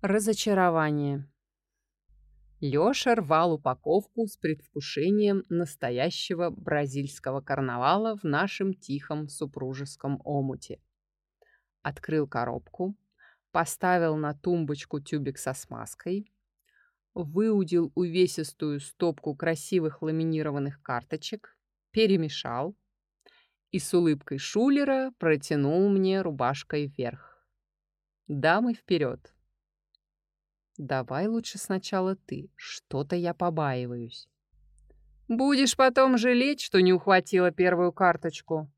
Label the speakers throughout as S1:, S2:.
S1: Разочарование. Лёша рвал упаковку с предвкушением настоящего бразильского карнавала в нашем тихом супружеском омуте. Открыл коробку, поставил на тумбочку тюбик со смазкой, выудил увесистую стопку красивых ламинированных карточек, перемешал и с улыбкой шулера протянул мне рубашкой вверх. «Дамы вперед!» Давай лучше сначала ты. Что-то я побаиваюсь. Будешь потом жалеть, что не ухватила первую карточку.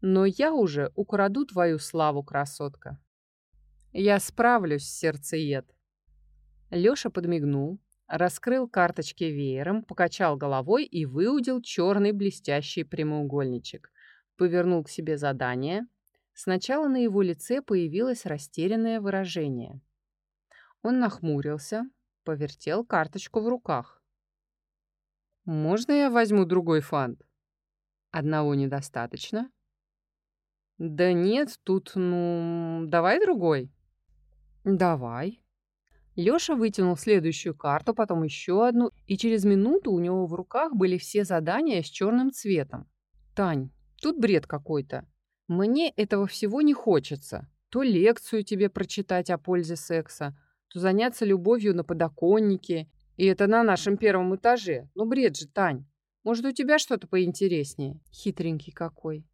S1: Но я уже украду твою славу, красотка. Я справлюсь, сердцеед. Лёша подмигнул, раскрыл карточки веером, покачал головой и выудил черный блестящий прямоугольничек. Повернул к себе задание. Сначала на его лице появилось растерянное выражение. Он нахмурился, повертел карточку в руках. «Можно я возьму другой фант?» «Одного недостаточно?» «Да нет, тут, ну, давай другой». «Давай». Лёша вытянул следующую карту, потом еще одну, и через минуту у него в руках были все задания с черным цветом. «Тань, тут бред какой-то. Мне этого всего не хочется. То лекцию тебе прочитать о пользе секса, то заняться любовью на подоконнике. И это на нашем первом этаже. Ну, бред же, Тань. Может, у тебя что-то поинтереснее? Хитренький какой.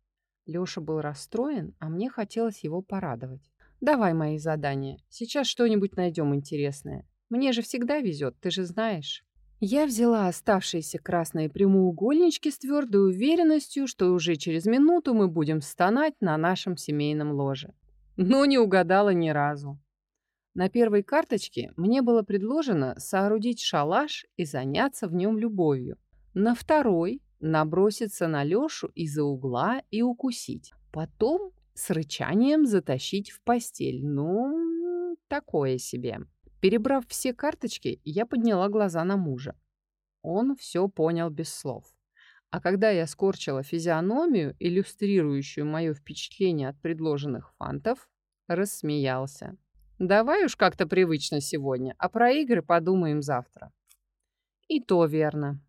S1: Лёша был расстроен, а мне хотелось его порадовать. Давай мои задания. Сейчас что-нибудь найдем интересное. Мне же всегда везет, ты же знаешь. Я взяла оставшиеся красные прямоугольнички с твердой уверенностью, что уже через минуту мы будем стонать на нашем семейном ложе. Но не угадала ни разу. На первой карточке мне было предложено соорудить шалаш и заняться в нем любовью. На второй – наброситься на Лешу из-за угла и укусить. Потом с рычанием затащить в постель. Ну, такое себе. Перебрав все карточки, я подняла глаза на мужа. Он все понял без слов. А когда я скорчила физиономию, иллюстрирующую мое впечатление от предложенных фантов, рассмеялся. Давай уж как-то привычно сегодня, а про игры подумаем завтра. И то верно.